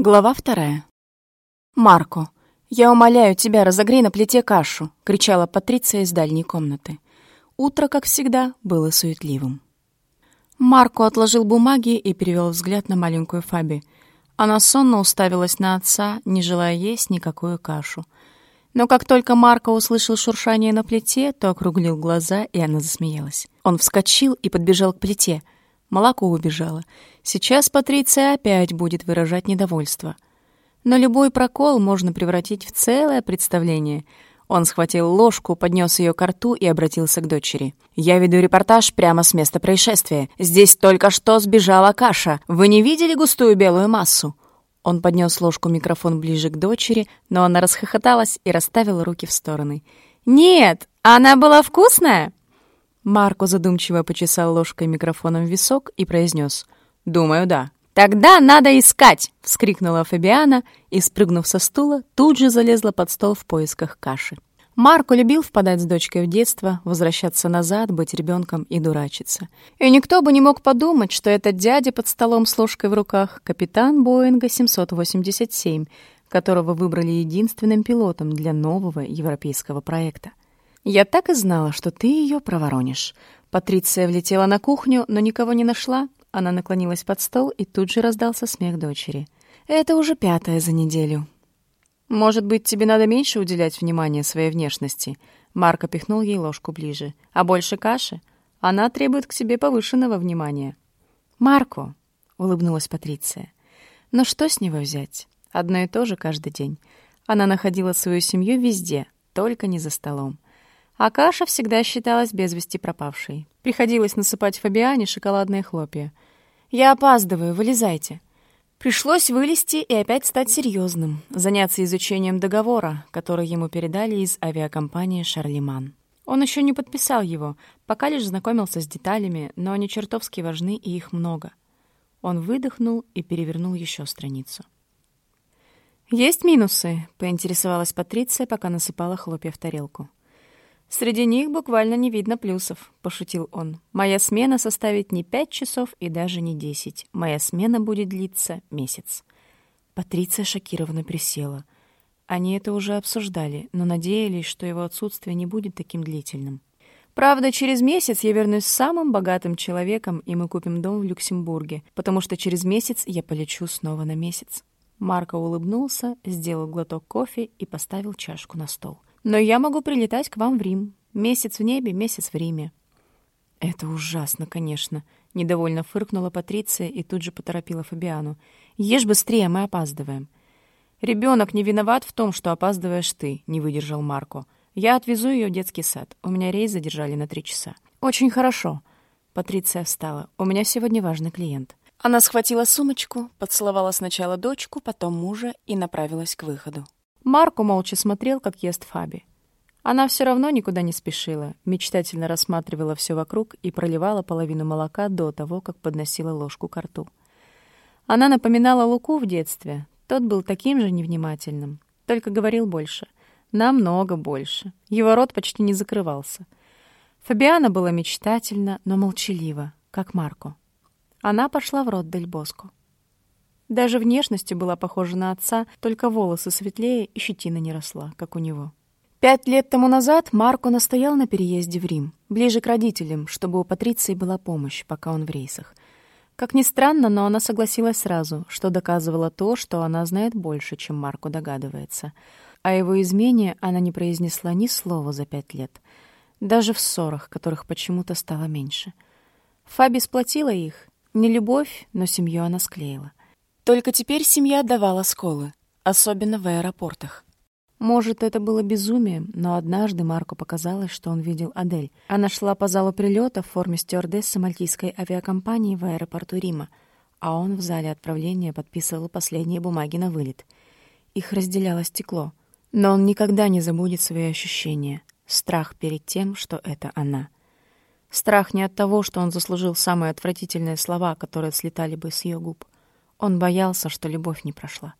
Глава вторая. «Марко, я умоляю тебя, разогрей на плите кашу!» — кричала Патриция из дальней комнаты. Утро, как всегда, было суетливым. Марко отложил бумаги и перевел взгляд на маленькую Фаби. Она сонно уставилась на отца, не желая есть никакую кашу. Но как только Марко услышал шуршание на плите, то округлил глаза, и она засмеялась. Он вскочил и подбежал к плите — Молоко убежало. Сейчас Патриция опять будет выражать недовольство. Но любой прокол можно превратить в целое представление. Он схватил ложку, поднес ее к рту и обратился к дочери. «Я веду репортаж прямо с места происшествия. Здесь только что сбежала каша. Вы не видели густую белую массу?» Он поднес ложку микрофон ближе к дочери, но она расхохоталась и расставила руки в стороны. «Нет, она была вкусная!» Марко задумчиво почесал ложкой микрофоном висок и произнес «Думаю, да». «Тогда надо искать!» — вскрикнула Фабиана и, спрыгнув со стула, тут же залезла под стол в поисках каши. Марко любил впадать с дочкой в детство, возвращаться назад, быть ребенком и дурачиться. И никто бы не мог подумать, что этот дядя под столом с ложкой в руках — капитан Боинга 787, которого выбрали единственным пилотом для нового европейского проекта. «Я так и знала, что ты ее проворонишь». Патриция влетела на кухню, но никого не нашла. Она наклонилась под стол, и тут же раздался смех дочери. «Это уже пятое за неделю». «Может быть, тебе надо меньше уделять внимания своей внешности?» Марко пихнул ей ложку ближе. «А больше каши? Она требует к себе повышенного внимания». «Марко!» — улыбнулась Патриция. «Но что с него взять? Одно и то же каждый день. Она находила свою семью везде, только не за столом. А каша всегда считалась без вести пропавшей. Приходилось насыпать Фабиане шоколадные хлопья. «Я опаздываю, вылезайте». Пришлось вылезти и опять стать серьезным, заняться изучением договора, который ему передали из авиакомпании «Шарлеман». Он еще не подписал его, пока лишь знакомился с деталями, но они чертовски важны, и их много. Он выдохнул и перевернул еще страницу. «Есть минусы?» — поинтересовалась Патриция, пока насыпала хлопья в тарелку. «Среди них буквально не видно плюсов», — пошутил он. «Моя смена составит не пять часов и даже не десять. Моя смена будет длиться месяц». Патриция шокированно присела. Они это уже обсуждали, но надеялись, что его отсутствие не будет таким длительным. «Правда, через месяц я вернусь самым богатым человеком, и мы купим дом в Люксембурге, потому что через месяц я полечу снова на месяц». Марко улыбнулся, сделал глоток кофе и поставил чашку на стол. Но я могу прилетать к вам в Рим. Месяц в небе, месяц в Риме». «Это ужасно, конечно», — недовольно фыркнула Патриция и тут же поторопила Фабиану. «Ешь быстрее, мы опаздываем». «Ребенок не виноват в том, что опаздываешь ты», — не выдержал Марко. «Я отвезу ее в детский сад. У меня рейс задержали на три часа». «Очень хорошо». Патриция встала. «У меня сегодня важный клиент». Она схватила сумочку, поцеловала сначала дочку, потом мужа и направилась к выходу. Марко молча смотрел, как ест Фаби. Она все равно никуда не спешила, мечтательно рассматривала все вокруг и проливала половину молока до того, как подносила ложку к рту. Она напоминала Луку в детстве. Тот был таким же невнимательным, только говорил больше. Намного больше. Его рот почти не закрывался. Фабиана была мечтательна, но молчалива, как Марко. Она пошла в рот Дель Боско. Даже внешностью была похожа на отца, только волосы светлее и щетина не росла, как у него. Пять лет тому назад Марко настоял на переезде в Рим, ближе к родителям, чтобы у Патриции была помощь, пока он в рейсах. Как ни странно, но она согласилась сразу, что доказывало то, что она знает больше, чем Марко догадывается. О его измене она не произнесла ни слова за пять лет, даже в ссорах, которых почему-то стало меньше. Фаби сплотила их, не любовь, но семью она склеила. Только теперь семья давала сколы, особенно в аэропортах. Может, это было безумием, но однажды Марко показалось, что он видел Адель. Она шла по залу прилета в форме стюардессы мальтийской авиакомпании в аэропорту Рима, а он в зале отправления подписывал последние бумаги на вылет. Их разделяло стекло. Но он никогда не забудет свои ощущения. Страх перед тем, что это она. Страх не от того, что он заслужил самые отвратительные слова, которые слетали бы с ее губ — он боялся, что любовь не прошла.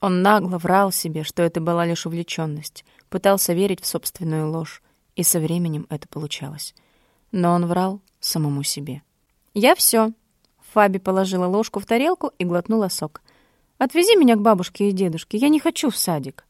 Он нагло врал себе, что это была лишь увлеченность, пытался верить в собственную ложь, и со временем это получалось. Но он врал самому себе. «Я все. Фаби положила ложку в тарелку и глотнула сок. Отвези меня к бабушке и дедушке, я не хочу в садик».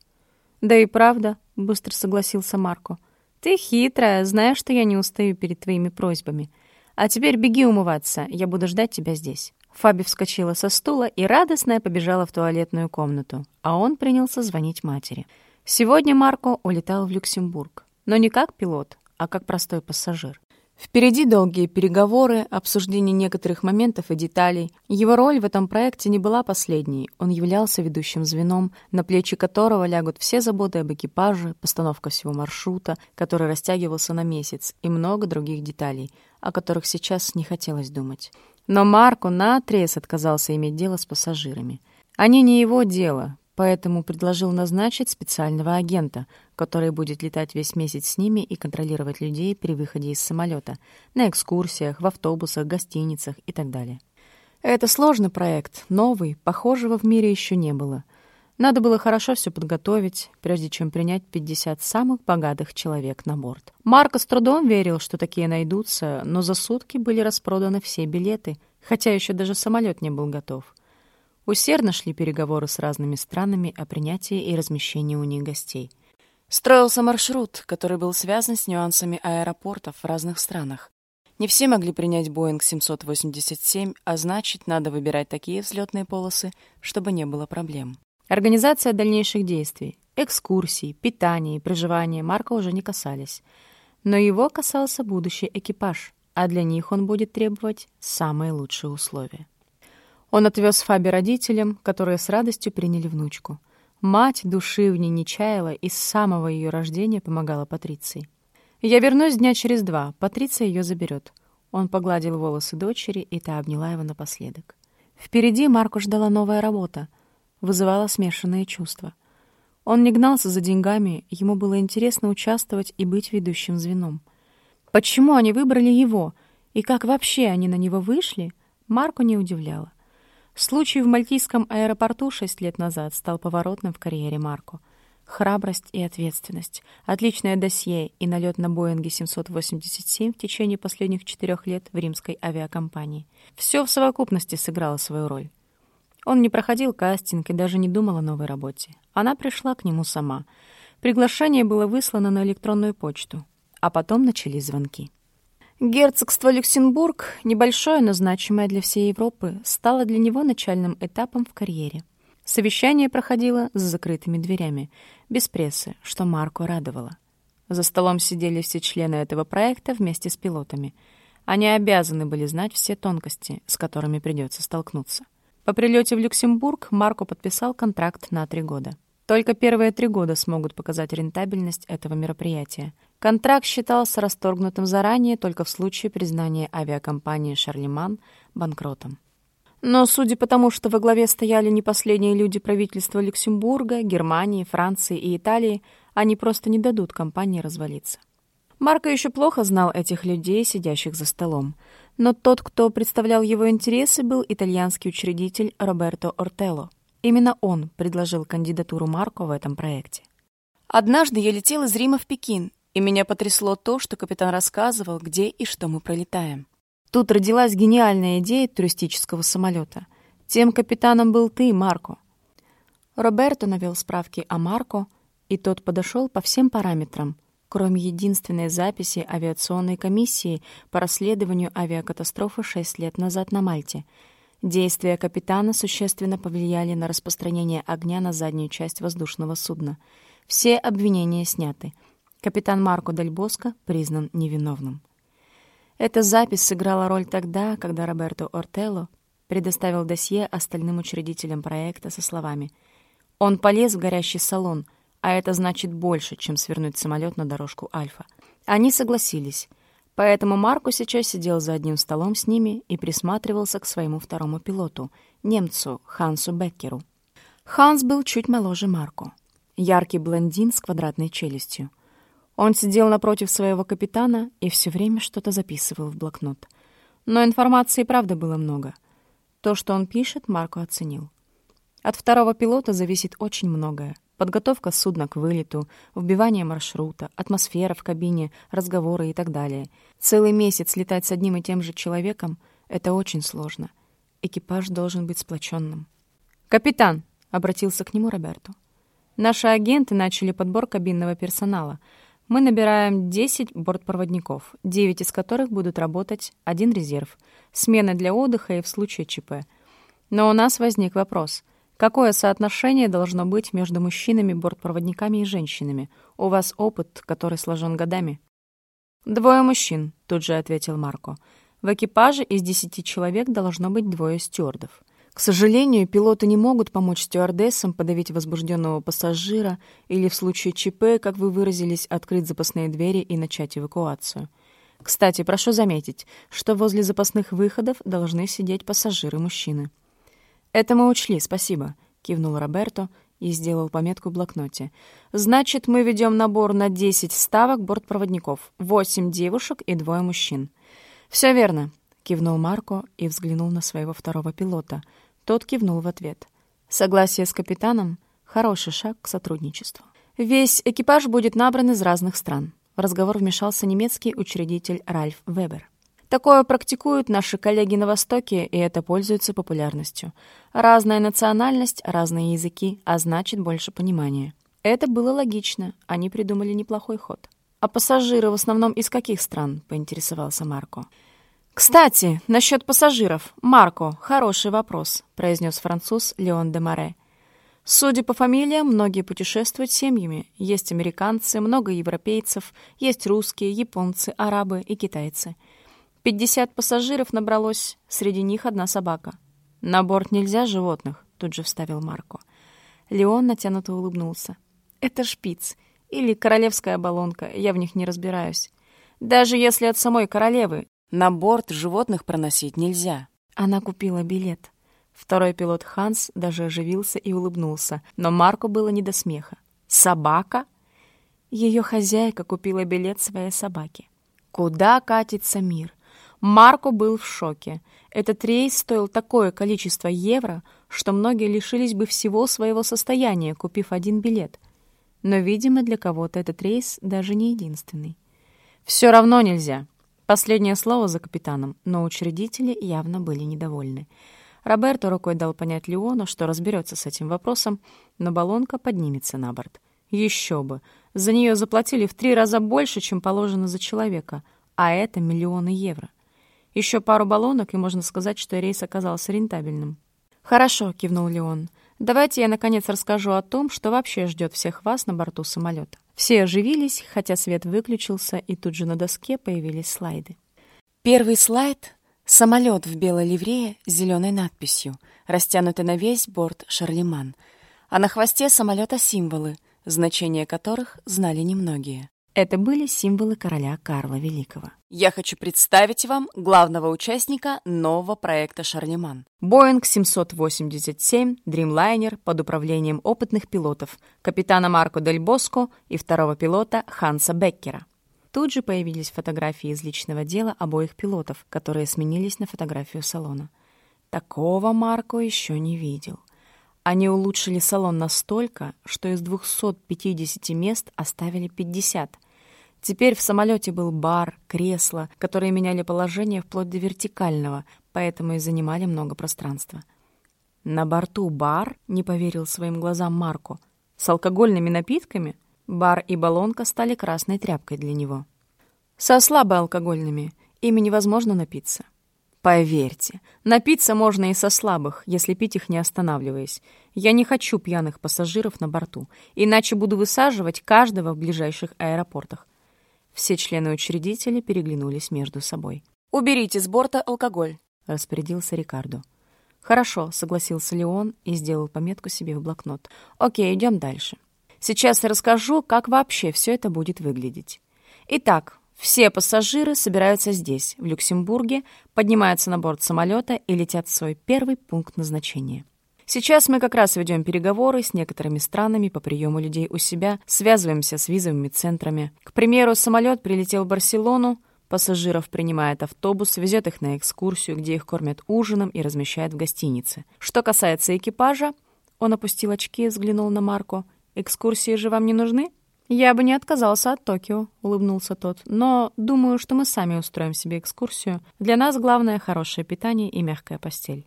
«Да и правда», — быстро согласился Марко. «Ты хитрая, знаешь, что я не устаю перед твоими просьбами. А теперь беги умываться, я буду ждать тебя здесь». Фаби вскочила со стула и радостная побежала в туалетную комнату, а он принялся звонить матери. Сегодня Марко улетал в Люксембург, но не как пилот, а как простой пассажир. Впереди долгие переговоры, обсуждение некоторых моментов и деталей. Его роль в этом проекте не была последней. Он являлся ведущим звеном, на плечи которого лягут все заботы об экипаже, постановка всего маршрута, который растягивался на месяц, и много других деталей, о которых сейчас не хотелось думать. Но Марко наотрез отказался иметь дело с пассажирами. Они не его дело, поэтому предложил назначить специального агента, который будет летать весь месяц с ними и контролировать людей при выходе из самолета, на экскурсиях, в автобусах, гостиницах и так далее. Это сложный проект, новый, похожего в мире еще не было. Надо было хорошо все подготовить, прежде чем принять 50 самых богатых человек на борт. Марко с трудом верил, что такие найдутся, но за сутки были распроданы все билеты, хотя еще даже самолет не был готов. Усердно шли переговоры с разными странами о принятии и размещении у них гостей. Строился маршрут, который был связан с нюансами аэропортов в разных странах. Не все могли принять Боинг 787, а значит, надо выбирать такие взлетные полосы, чтобы не было проблем. Организация дальнейших действий, экскурсий, питания и проживания Марка уже не касались. Но его касался будущий экипаж, а для них он будет требовать самые лучшие условия. Он отвез Фаби родителям, которые с радостью приняли внучку. Мать души в ней не чаяла и с самого ее рождения помогала Патриции. «Я вернусь дня через два. Патриция ее заберет». Он погладил волосы дочери, и та обняла его напоследок. Впереди Марку ждала новая работа. Вызывала смешанные чувства. Он не гнался за деньгами, ему было интересно участвовать и быть ведущим звеном. Почему они выбрали его, и как вообще они на него вышли, Марку не удивляло. Случай в Мальтийском аэропорту шесть лет назад стал поворотным в карьере Марко. Храбрость и ответственность, отличное досье и налет на Боинге 787 в течение последних четырех лет в римской авиакомпании. Все в совокупности сыграло свою роль. Он не проходил кастинг и даже не думал о новой работе. Она пришла к нему сама. Приглашение было выслано на электронную почту, а потом начались звонки. Герцогство Люксембург, небольшое, но значимое для всей Европы, стало для него начальным этапом в карьере. Совещание проходило с закрытыми дверями, без прессы, что Марко радовало. За столом сидели все члены этого проекта вместе с пилотами. Они обязаны были знать все тонкости, с которыми придется столкнуться. По прилете в Люксембург Марко подписал контракт на три года. Только первые три года смогут показать рентабельность этого мероприятия. Контракт считался расторгнутым заранее только в случае признания авиакомпании «Шарлеман» банкротом. Но судя по тому, что во главе стояли не последние люди правительства Люксембурга, Германии, Франции и Италии, они просто не дадут компании развалиться. Марко еще плохо знал этих людей, сидящих за столом. Но тот, кто представлял его интересы, был итальянский учредитель Роберто Ортелло. Именно он предложил кандидатуру Марко в этом проекте. Однажды я летел из Рима в Пекин, и меня потрясло то, что капитан рассказывал, где и что мы пролетаем. Тут родилась гениальная идея туристического самолета. Тем капитаном был ты, Марко. Роберто навел справки о Марко, и тот подошел по всем параметрам, кроме единственной записи авиационной комиссии по расследованию авиакатастрофы шесть лет назад на Мальте — Действия капитана существенно повлияли на распространение огня на заднюю часть воздушного судна. Все обвинения сняты. Капитан Марко Дель Боско признан невиновным. Эта запись сыграла роль тогда, когда Роберто Ортелло предоставил досье остальным учредителям проекта со словами «Он полез в горящий салон, а это значит больше, чем свернуть самолет на дорожку Альфа». Они согласились — Поэтому Марко сейчас сидел за одним столом с ними и присматривался к своему второму пилоту, немцу Хансу Беккеру. Ханс был чуть моложе Марко. Яркий блондин с квадратной челюстью. Он сидел напротив своего капитана и все время что-то записывал в блокнот. Но информации, правда, было много. То, что он пишет, Марко оценил. От второго пилота зависит очень многое. Подготовка судна к вылету, вбивание маршрута, атмосфера в кабине, разговоры и так далее. Целый месяц летать с одним и тем же человеком — это очень сложно. Экипаж должен быть сплоченным. «Капитан!» — обратился к нему Роберто. «Наши агенты начали подбор кабинного персонала. Мы набираем 10 бортпроводников, 9 из которых будут работать, один резерв, смены для отдыха и в случае ЧП. Но у нас возник вопрос — Какое соотношение должно быть между мужчинами, бортпроводниками и женщинами? У вас опыт, который сложен годами. «Двое мужчин», — тут же ответил Марко. «В экипаже из десяти человек должно быть двое стюардов». К сожалению, пилоты не могут помочь стюардессам подавить возбужденного пассажира или в случае ЧП, как вы выразились, открыть запасные двери и начать эвакуацию. Кстати, прошу заметить, что возле запасных выходов должны сидеть пассажиры-мужчины. «Это мы учли, спасибо», — кивнул Роберто и сделал пометку в блокноте. «Значит, мы ведем набор на 10 ставок бортпроводников, 8 девушек и двое мужчин». «Все верно», — кивнул Марко и взглянул на своего второго пилота. Тот кивнул в ответ. «Согласие с капитаном — хороший шаг к сотрудничеству». «Весь экипаж будет набран из разных стран». В разговор вмешался немецкий учредитель Ральф Вебер. Такое практикуют наши коллеги на Востоке, и это пользуется популярностью. Разная национальность, разные языки, а значит больше понимания. Это было логично, они придумали неплохой ход. «А пассажиры в основном из каких стран?» — поинтересовался Марко. «Кстати, насчет пассажиров. Марко, хороший вопрос», — произнес француз Леон де Море. Судя по фамилиям, многие путешествуют семьями. Есть американцы, много европейцев, есть русские, японцы, арабы и китайцы — Пятьдесят пассажиров набралось, среди них одна собака. «На борт нельзя животных», — тут же вставил Марко. Леон натянуто улыбнулся. «Это шпиц. Или королевская баллонка, я в них не разбираюсь. Даже если от самой королевы, на борт животных проносить нельзя». Она купила билет. Второй пилот Ханс даже оживился и улыбнулся, но Марко было не до смеха. «Собака?» Ее хозяйка купила билет своей собаки. Куда катится мир? Марко был в шоке. Этот рейс стоил такое количество евро, что многие лишились бы всего своего состояния, купив один билет. Но, видимо, для кого-то этот рейс даже не единственный. Все равно нельзя. Последнее слово за капитаном, но учредители явно были недовольны. Роберто рукой дал понять Леону, что разберется с этим вопросом, но баллонка поднимется на борт. Еще бы! За нее заплатили в три раза больше, чем положено за человека, а это миллионы евро. Еще пару баллонок, и можно сказать, что рейс оказался рентабельным. «Хорошо», — кивнул Леон. «Давайте я, наконец, расскажу о том, что вообще ждет всех вас на борту самолета». Все оживились, хотя свет выключился, и тут же на доске появились слайды. Первый слайд — самолет в белой ливрее с зеленой надписью, растянутый на весь борт «Шарлеман», а на хвосте самолета символы, значение которых знали немногие. Это были символы короля Карла Великого. Я хочу представить вам главного участника нового проекта «Шарлеман». Боинг 787 Dreamliner под управлением опытных пилотов, капитана Марко Дель Боско и второго пилота Ханса Беккера. Тут же появились фотографии из личного дела обоих пилотов, которые сменились на фотографию салона. Такого Марко еще не видел. Они улучшили салон настолько, что из 250 мест оставили 50. Теперь в самолете был бар, кресло, которые меняли положение вплоть до вертикального, поэтому и занимали много пространства. На борту бар, не поверил своим глазам Марко, с алкогольными напитками, бар и баллонка стали красной тряпкой для него. Со слабоалкогольными, ими невозможно напиться. Поверьте, напиться можно и со слабых, если пить их не останавливаясь. Я не хочу пьяных пассажиров на борту, иначе буду высаживать каждого в ближайших аэропортах. Все члены учредителя переглянулись между собой. «Уберите с борта алкоголь», — распорядился Рикардо. «Хорошо», — согласился Леон и сделал пометку себе в блокнот. «Окей, идем дальше. Сейчас я расскажу, как вообще все это будет выглядеть. Итак, все пассажиры собираются здесь, в Люксембурге, поднимаются на борт самолета и летят в свой первый пункт назначения. Сейчас мы как раз ведем переговоры с некоторыми странами по приему людей у себя, связываемся с визовыми центрами. К примеру, самолет прилетел в Барселону, пассажиров принимает автобус, везет их на экскурсию, где их кормят ужином и размещают в гостинице. Что касается экипажа, он опустил очки и взглянул на Марко. «Экскурсии же вам не нужны?» «Я бы не отказался от Токио», — улыбнулся тот. «Но думаю, что мы сами устроим себе экскурсию. Для нас главное — хорошее питание и мягкая постель».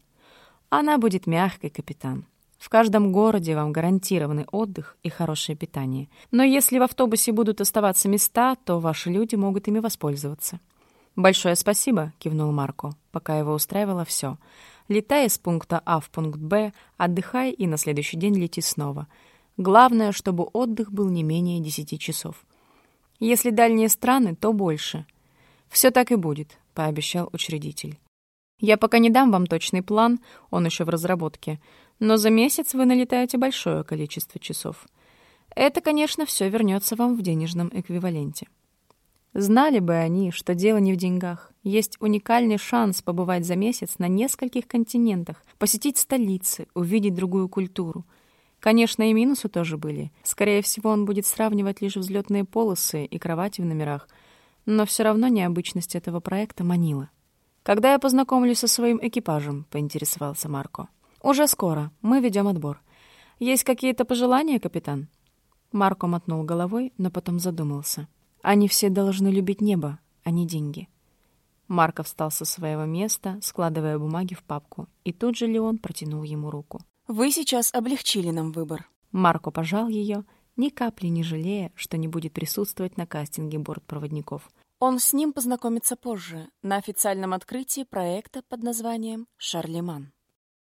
«Она будет мягкой, капитан». В каждом городе вам гарантированы отдых и хорошее питание. Но если в автобусе будут оставаться места, то ваши люди могут ими воспользоваться. «Большое спасибо», — кивнул Марко, пока его устраивало все. «Летай из пункта А в пункт Б, отдыхай и на следующий день лети снова. Главное, чтобы отдых был не менее десяти часов. Если дальние страны, то больше». «Все так и будет», — пообещал учредитель. «Я пока не дам вам точный план, он еще в разработке, но за месяц вы налетаете большое количество часов. Это, конечно, все вернется вам в денежном эквиваленте». Знали бы они, что дело не в деньгах. Есть уникальный шанс побывать за месяц на нескольких континентах, посетить столицы, увидеть другую культуру. Конечно, и минусы тоже были. Скорее всего, он будет сравнивать лишь взлетные полосы и кровати в номерах. Но все равно необычность этого проекта манила. «Когда я познакомлюсь со своим экипажем?» — поинтересовался Марко. «Уже скоро. Мы ведем отбор. Есть какие-то пожелания, капитан?» Марко мотнул головой, но потом задумался. Они все должны любить небо, а не деньги. Марков встал со своего места, складывая бумаги в папку, и тут же Леон протянул ему руку. «Вы сейчас облегчили нам выбор». Марко пожал ее, ни капли не жалея, что не будет присутствовать на кастинге бортпроводников. Он с ним познакомится позже, на официальном открытии проекта под названием «Шарлеман».